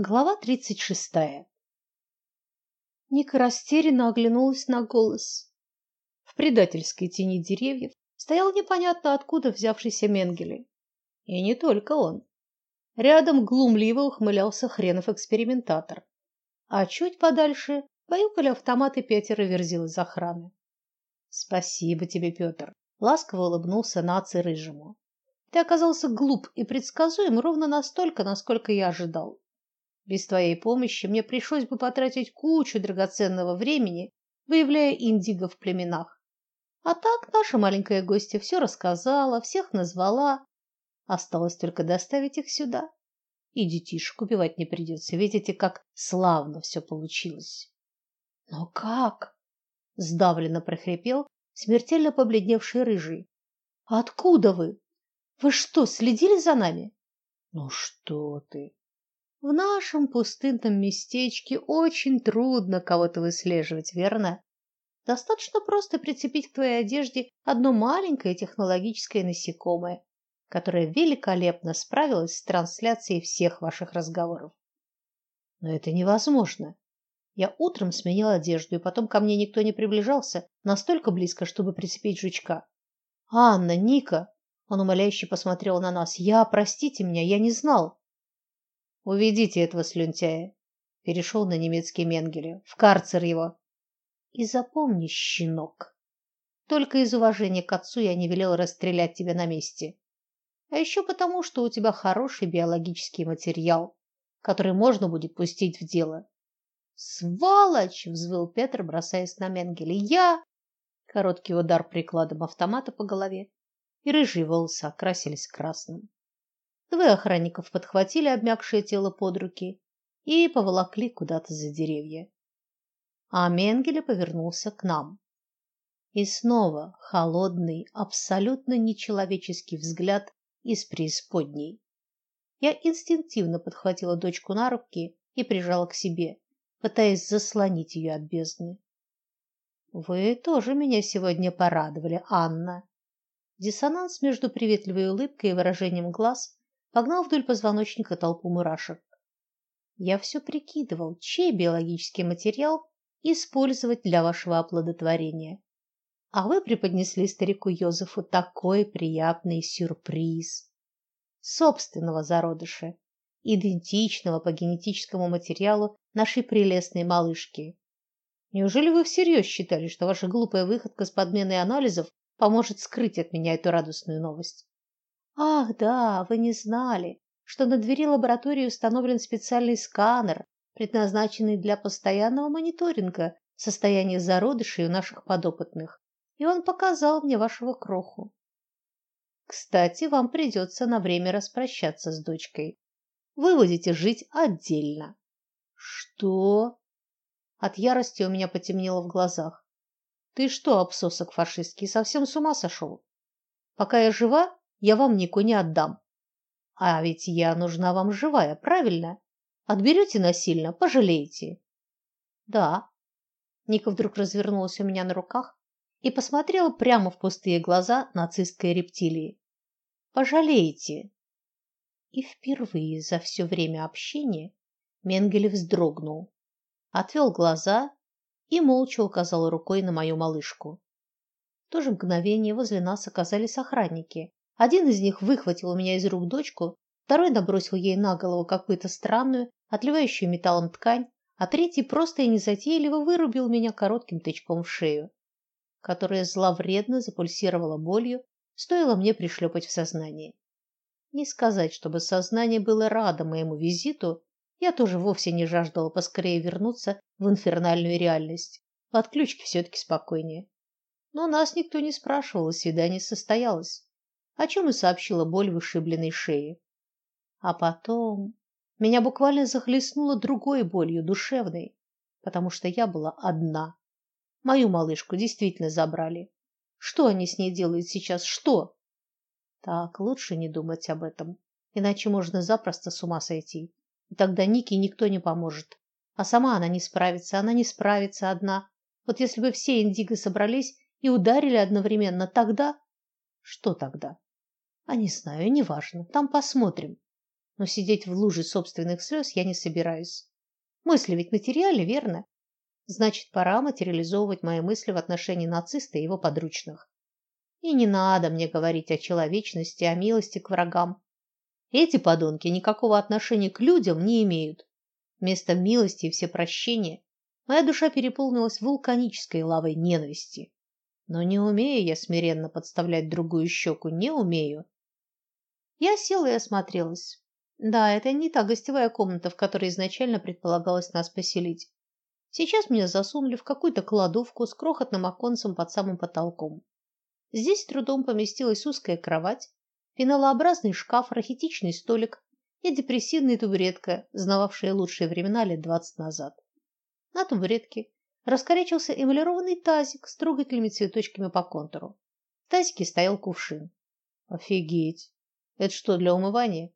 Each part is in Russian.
Глава тридцать шестая. Ника растерянно оглянулась на голос. В предательской тени деревьев стоял непонятно откуда взявшийся Менгеле. И не только он. Рядом глумливо ухмылялся хренов экспериментатор. А чуть подальше баюкали автоматы пятеро верзил из охраны. Спасибо тебе, Петр. ласково улыбнулся наци рыжему. Ты оказался глуп и предсказуем ровно настолько, насколько я ожидал. Без твоей помощи мне пришлось бы потратить кучу драгоценного времени, выявляя индиго в племенах. А так наша маленькая гостья все рассказала, всех назвала. Осталось только доставить их сюда. И детишек убивать не придется. Видите, как славно все получилось. Но как? сдавленно прохрипел смертельно побледневший рыжий. Откуда вы? Вы что, следили за нами? Ну что ты? В нашем пустынном местечке очень трудно кого-то выслеживать, верно? Достаточно просто прицепить к твоей одежде одно маленькое технологическое насекомое, которое великолепно справилось с трансляцией всех ваших разговоров. Но это невозможно. Я утром сменил одежду, и потом ко мне никто не приближался настолько близко, чтобы прицепить жучка. Анна, Ника, он умоляюще посмотрел на нас. Я, простите меня, я не знал. Уведите этого слюнтяя. Перешел на немецкий Менгеле. В карцер его. И запомни, щенок, только из уважения к отцу я не велел расстрелять тебя на месте. А еще потому, что у тебя хороший биологический материал, который можно будет пустить в дело. Сволочь, взвыл Петр, бросаясь на Менгеле. Я короткий удар прикладом автомата по голове, и рыжие волосы окрасились красным. Двое охранников подхватили обмякшее тело под руки и поволокли куда-то за деревья. А Менгеле повернулся к нам. И снова холодный, абсолютно нечеловеческий взгляд из преисподней. Я инстинктивно подхватила дочку на руки и прижала к себе, пытаясь заслонить ее от бездны. Вы тоже меня сегодня порадовали, Анна. Диссонанс между приветливой улыбкой и выражением глаз погнал вдоль позвоночника толпу мурашек. Я все прикидывал, чей биологический материал использовать для вашего оплодотворения. А вы преподнесли старику Йозефу такой приятный сюрприз. Собственного зародыша, идентичного по генетическому материалу нашей прелестной малышки. Неужели вы всерьез считали, что ваша глупая выходка с подменой анализов поможет скрыть от меня эту радостную новость? Ах, да, вы не знали, что на двери лаборатории установлен специальный сканер, предназначенный для постоянного мониторинга состояния зародышей у наших подопытных. И он показал мне вашего кроху. Кстати, вам придется на время распрощаться с дочкой. Вы будете жить отдельно. Что? От ярости у меня потемнело в глазах. Ты что, обсосок фашистский, совсем с ума сошел? Пока я жива, я вам Нику не отдам. А ведь я нужна вам живая, правильно? Отберете насильно, пожалеете. Да. Ника вдруг развернулась у меня на руках и посмотрела прямо в пустые глаза нацистской рептилии. Пожалеете. И впервые за все время общения Менгеле вздрогнул, отвел глаза и молча указал рукой на мою малышку. В то же мгновение возле нас оказались охранники, один из них выхватил у меня из рук дочку, второй набросил ей на голову какую-то странную, отливающую металлом ткань, а третий просто и незатейливо вырубил меня коротким тычком в шею, которая зловредно запульсировала болью, стоило мне пришлепать в сознание. Не сказать, чтобы сознание было радо моему визиту, я тоже вовсе не жаждала поскорее вернуться в инфернальную реальность. В отключке все таки спокойнее. Но нас никто не спрашивал, и свидание состоялось о чем и сообщила боль в ушибленной шее. А потом меня буквально захлестнуло другой болью, душевной, потому что я была одна. Мою малышку действительно забрали. Что они с ней делают сейчас? Что? Так, лучше не думать об этом, иначе можно запросто с ума сойти. И тогда Нике никто не поможет. А сама она не справится, она не справится одна. Вот если бы все индиго собрались и ударили одновременно, тогда что тогда? А не знаю, неважно. Там посмотрим. но сидеть в луже собственных слез я не собираюсь. Мысли ведь материальны, верно? Значит, пора материализовывать мои мысли в отношении нациста и его подручных. И не надо мне говорить о человечности, о милости к врагам. Эти подонки никакого отношения к людям не имеют. Вместо милости и всепрощения моя душа переполнилась вулканической лавой ненависти. Но не умею я смиренно подставлять другую щеку, не умею. Я села и осмотрелась. Да, это не та гостевая комната, в которой изначально предполагалось нас поселить. Сейчас меня засунули в какую-то кладовку с крохотным оконцем под самым потолком. Здесь трудом поместилась узкая кровать, пеналообразный шкаф, рахитичный столик и депрессивная табуретка, знававшая лучшие времена лет двадцать назад. На табуретке раскорячился эмалированный тазик с трогательными цветочками по контуру. В тазике стоял кувшин. Офигеть. Это что, для умывания?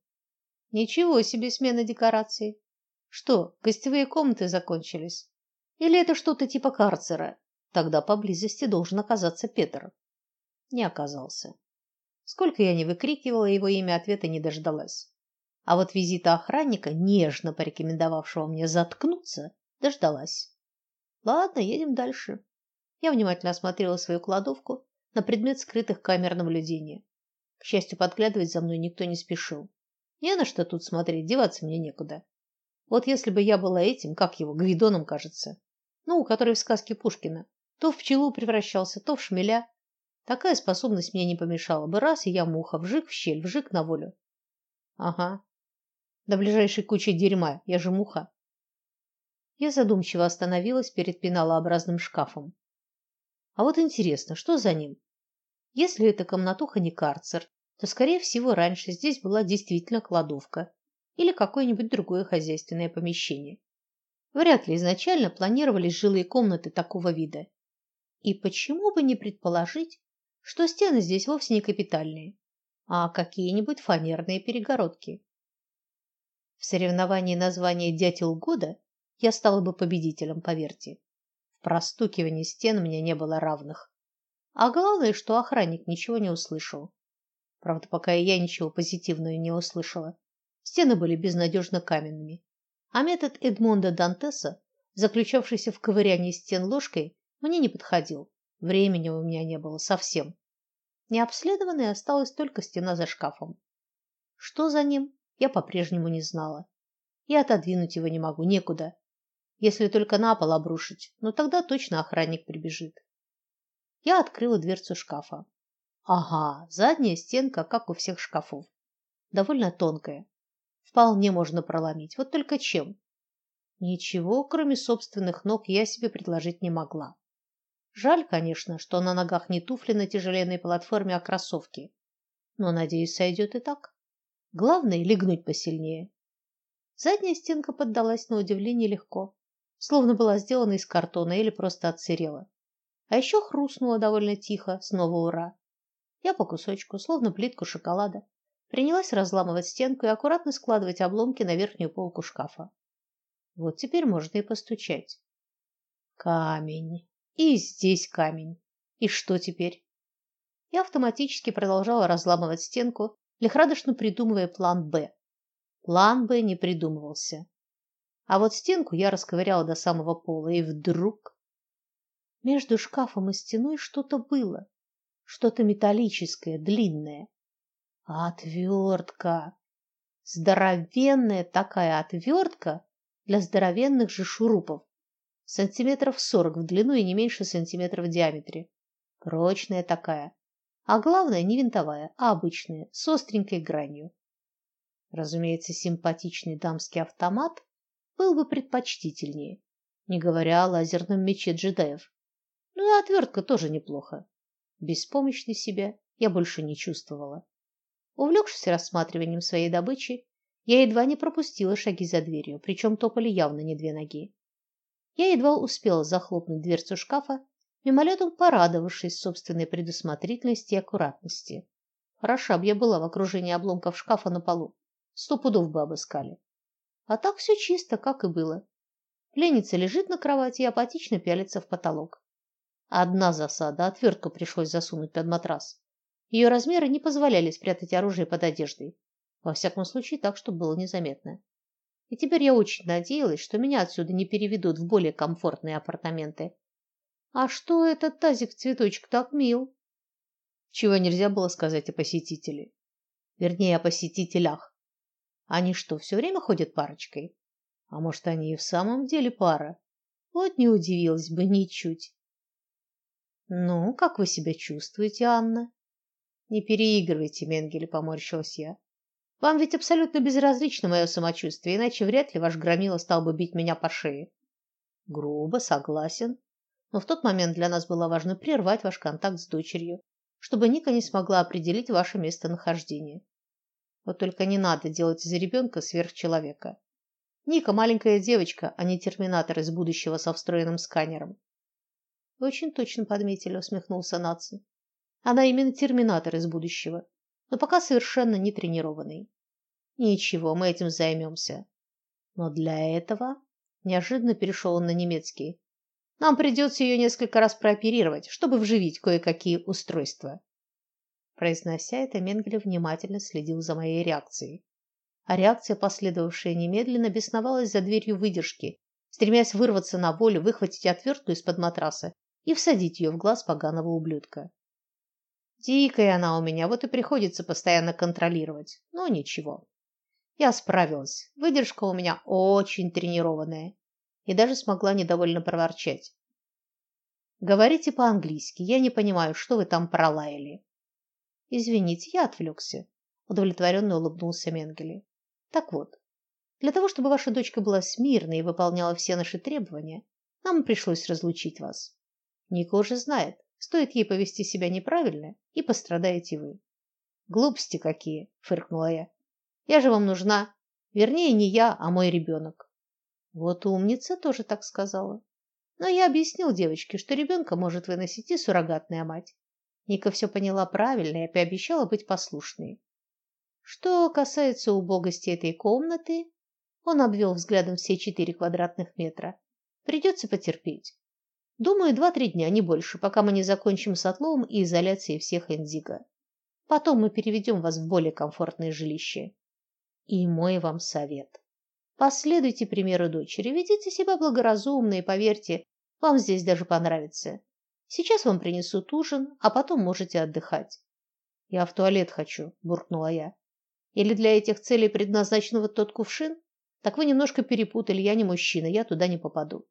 Ничего себе смена декораций. Что, гостевые комнаты закончились? Или это что-то типа карцера? Тогда поблизости должен оказаться Петр не оказался. Сколько я не выкрикивала его имя, ответа не дождалась. А вот визита охранника, нежно порекомендовавшего мне заткнуться, дождалась. Ладно, едем дальше. Я внимательно осмотрела свою кладовку на предмет скрытых камер наблюдения. К счастью, подглядывать за мной никто не спешил. Не на что тут смотреть, деваться мне некуда. Вот если бы я была этим, как его, Гвидоном, кажется, ну, который в сказке Пушкина, то в пчелу превращался, то в шмеля, Такая способность мне не помешала бы. Раз, и я муха, вжик в щель, вжик на волю. Ага. До ближайшей кучи дерьма, я же муха. Я задумчиво остановилась перед пеналообразным шкафом. А вот интересно, что за ним? Если эта комнатуха не карцер, то, скорее всего, раньше здесь была действительно кладовка или какое-нибудь другое хозяйственное помещение. Вряд ли изначально планировались жилые комнаты такого вида. И почему бы не предположить, что стены здесь вовсе не капитальные, а какие-нибудь фанерные перегородки. В соревновании названия «Дятел года» я стала бы победителем, поверьте. В простукивании стен мне не было равных. А главное, что охранник ничего не услышал. Правда, пока и я ничего позитивного не услышала. Стены были безнадежно каменными. А метод Эдмонда Дантеса, заключавшийся в ковырянии стен ложкой, мне не подходил. Времени у меня не было совсем. Необследованной осталась только стена за шкафом. Что за ним, я по-прежнему не знала. И отодвинуть его не могу, некуда. Если только на пол обрушить, но тогда точно охранник прибежит. Я открыла дверцу шкафа. Ага, задняя стенка, как у всех шкафов. Довольно тонкая. Вполне можно проломить. Вот только чем? Ничего, кроме собственных ног, я себе предложить не могла. Жаль, конечно, что на ногах не туфли на тяжеленной платформе, а кроссовки. Но, надеюсь, сойдет и так. Главное легнуть посильнее. Задняя стенка поддалась на удивление легко, словно была сделана из картона или просто отсырела. А еще хрустнула довольно тихо, снова ура. Я по кусочку, словно плитку шоколада, принялась разламывать стенку и аккуратно складывать обломки на верхнюю полку шкафа. Вот теперь можно и постучать. Камень. И здесь камень. И что теперь? Я автоматически продолжала разламывать стенку, лихорадочно придумывая план Б. План Б не придумывался. А вот стенку я расковыряла до самого пола, и вдруг между шкафом и стеной что-то было, что-то металлическое, длинное. Отвертка. Здоровенная такая отвертка для здоровенных же шурупов сантиметров сорок в длину и не меньше сантиметра в диаметре. Прочная такая. А главное, не винтовая, а обычная, с остренькой гранью. Разумеется, симпатичный дамский автомат был бы предпочтительнее, не говоря о лазерном мече джедаев. Ну и отвертка тоже неплохо. Беспомощной себя я больше не чувствовала. Увлекшись рассматриванием своей добычи, я едва не пропустила шаги за дверью, причем топали явно не две ноги. Я едва успела захлопнуть дверцу шкафа, мимолетом порадовавшись собственной предусмотрительности и аккуратности. Хороша б я была в окружении обломков шкафа на полу. Сто пудов бы обыскали. А так все чисто, как и было. Пленница лежит на кровати и апатично пялится в потолок. Одна засада, отвертку пришлось засунуть под матрас. Ее размеры не позволяли спрятать оружие под одеждой. Во всяком случае, так, чтобы было незаметно. И теперь я очень надеялась, что меня отсюда не переведут в более комфортные апартаменты. А что этот тазик-цветочек так мил? Чего нельзя было сказать о посетителе. Вернее, о посетителях. Они что, все время ходят парочкой? А может, они и в самом деле пара? Вот не удивилась бы ничуть. Ну, как вы себя чувствуете, Анна? Не переигрывайте, Менгель, поморщилась я. Вам ведь абсолютно безразлично мое самочувствие, иначе вряд ли ваш громила стал бы бить меня по шее. Грубо, согласен. Но в тот момент для нас было важно прервать ваш контакт с дочерью, чтобы Ника не смогла определить ваше местонахождение. Вот только не надо делать из ребенка сверхчеловека. Ника маленькая девочка, а не терминатор из будущего со встроенным сканером. Очень точно подметили, усмехнулся Наци. Она именно терминатор из будущего, но пока совершенно не тренированный. Ничего, мы этим займемся. Но для этого неожиданно перешел он на немецкий. Нам придется ее несколько раз прооперировать, чтобы вживить кое-какие устройства. Произнося это, Менгеле внимательно следил за моей реакцией. А реакция, последовавшая немедленно, бесновалась за дверью выдержки, стремясь вырваться на волю, выхватить отвертку из-под матраса и всадить ее в глаз поганого ублюдка. Дикая она у меня, вот и приходится постоянно контролировать. Но ничего. Я справилась. Выдержка у меня очень тренированная. И даже смогла недовольно проворчать. Говорите по-английски. Я не понимаю, что вы там пролаяли. Извините, я отвлекся. Удовлетворенно улыбнулся Менгеле. Так вот, для того, чтобы ваша дочка была смирной и выполняла все наши требования, нам пришлось разлучить вас. Ника уже знает, стоит ей повести себя неправильно, и пострадаете вы. Глупости какие, фыркнула я. Я же вам нужна, вернее, не я, а мой ребенок. Вот умница тоже так сказала. Но я объяснил девочке, что ребенка может выносить и суррогатная мать. Ника все поняла правильно и пообещала быть послушной. Что касается убогости этой комнаты, он обвел взглядом все четыре квадратных метра. Придется потерпеть. Думаю, два-три дня, не больше, пока мы не закончим с отловом и изоляцией всех индиго. Потом мы переведем вас в более комфортное жилище. И мой вам совет. Последуйте примеру дочери, ведите себя благоразумно и поверьте, вам здесь даже понравится. Сейчас вам принесут ужин, а потом можете отдыхать. Я в туалет хочу, буркнула я. Или для этих целей предназначен вот тот кувшин? Так вы немножко перепутали, я не мужчина, я туда не попаду.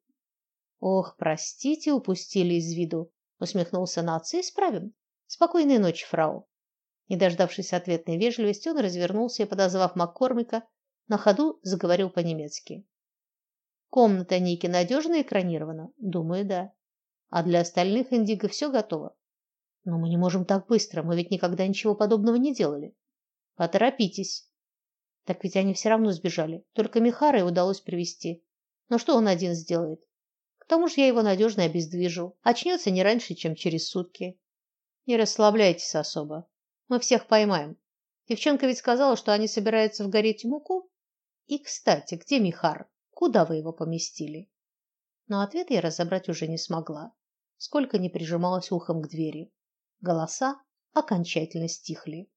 Ох, простите, упустили из виду, усмехнулся Наци. Исправим. Спокойной ночи, фрау. Не дождавшись ответной вежливости, он развернулся и, подозвав Маккормика, на ходу заговорил по-немецки. Комната Ники надежно экранирована? Думаю, да. А для остальных индиго все готово. Но мы не можем так быстро, мы ведь никогда ничего подобного не делали. Поторопитесь. Так ведь они все равно сбежали. Только Михара удалось привести. Но что он один сделает? К тому же я его надежно обездвижу. Очнется не раньше, чем через сутки. Не расслабляйтесь особо. Мы всех поймаем. Девчонка ведь сказала, что они собираются в гореть муку. И, кстати, где Михар? Куда вы его поместили? Но ответ я разобрать уже не смогла, сколько ни прижималась ухом к двери. Голоса окончательно стихли.